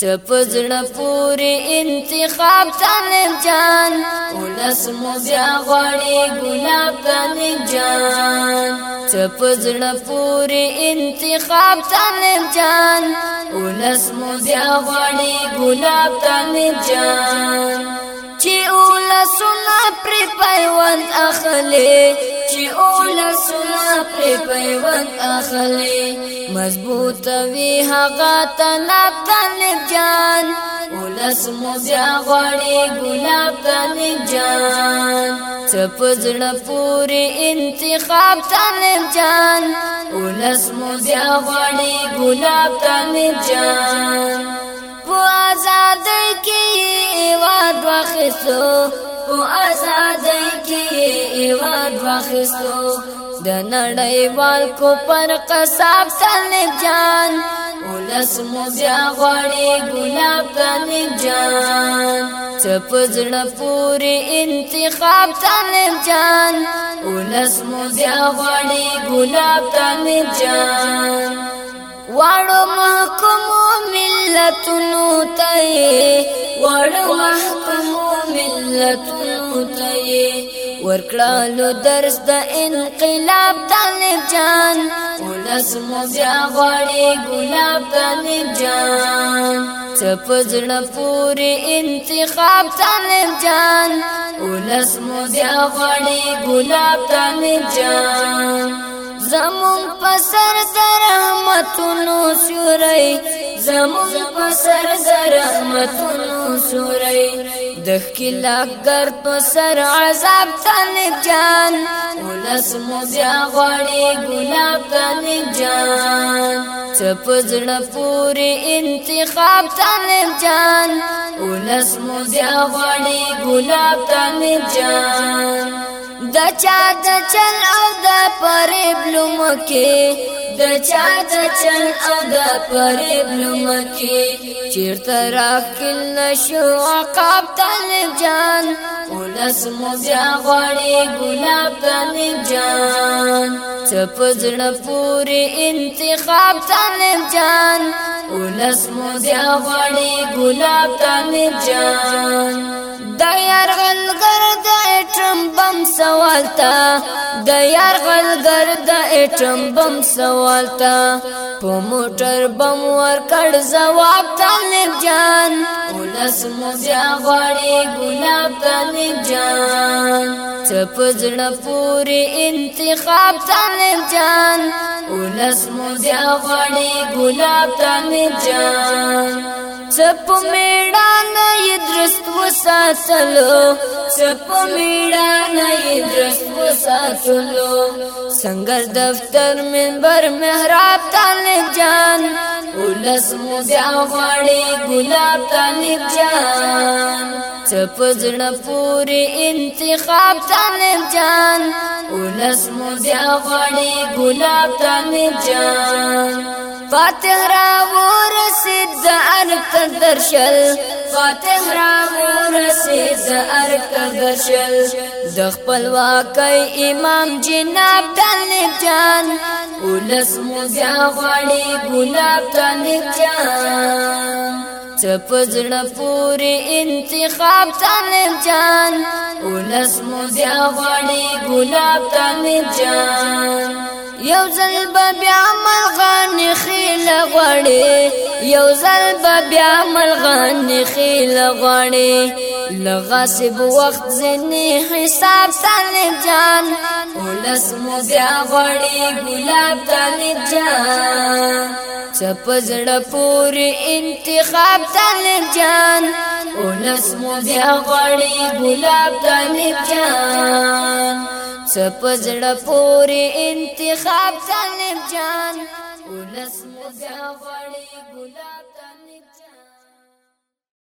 چپزړه پوری انتخاب طالب جان ولس مو بیا غړي ګلاب طالب جان چپزړه پوری انتخاب طالب جان ولس مو بیا غړي ګلاب طالب جان سنا پر پیوند اخلي چې اول سنا پر پیوند اخلي مضبوط وی هغه تنا تن جان ولس مو بیا غړي ګلاب تن جان سپزړه پوری انتخاب تن جان ولس مو بیا غړي ګلاب تن جان په آزاد کې واد واخسو او آزادۍ کې ایوان واخیستو د نړیوال کو پر قصاب طالب جان ولس مو بیا غړي ګلاب طالب جان چپ زړه پورې انتخاب طالب جان ولس مو بیا غړي ګلاب طالب جان واړو محکمو ملتونو ته واړو محکمو ملتونو ته ورکړلو درس د انقلاب طالب جان ولس مو بیا غړي ګلاب طالب جان سپزړه پورې انتخاب طالب جان ولس مو بیا غړي ګلاب طالب جان زمون پسر در رحمتونو سورای زمون پسر زرحمتونو سوری دخ کی لگر پسر عذاب تنب جان اولس موزیا غاڑی گلاب تنب جان سپزڑ پوری انتخاب تنب جان اولس موزیا غاڑی گلاب تنب جان د چا د چل او د پرې بلوم کې د چا د چل او د پرې بلمکی چیرته راکل نشو عقاب طالب جان ولس مو بیا غړي ګلاب طالب جان سپزړه پوری انتخاب طالب جان ولس مو بیا غړي ګلاب طالب جان سوال تا د یار غلګر د اټم بم سوال تا په موټر بم ور کړ جواب طالب جان ولس مو بیا غړي ګلاب طالب جان سپزړه پوری انتخاب طالب جان ولس مو بیا غړي ګلاب طالب جان چپ میړانه یې درست وساتلو چپ میړانه یې درست وساتلو څنګه دفتر منبر محراب طالب جان ولس مو بیا غړي ګلاب طالب جان چپ زړه پورې انتخاب طالب جان ولس مو بیا غړي ګلاب طالب جان فاتح را ورسید د ارک درشل فاتح را ورسید د ارک درشل د خپلواکۍ امام جناب طالب جان ولس مو بیا غړي ګلاب طالب جان چپزړ پورې انتخاب طالب جان ولس مو بیا غړي ګلاب طالب جان یو ځل به بیا ملغان خیل غړي یو ځل به بیا ملغان خیل غړي لغاسب وخت زنی حساب طالب جان ولس مو بیا غړي ګلاب طالب جان چپزړه پور انتخاب طالب جان ولس مو بیا غړي ګلاب طالب جان سپزړه پورې انتخاب طالب جان ولس مو بیا غړي ګلاب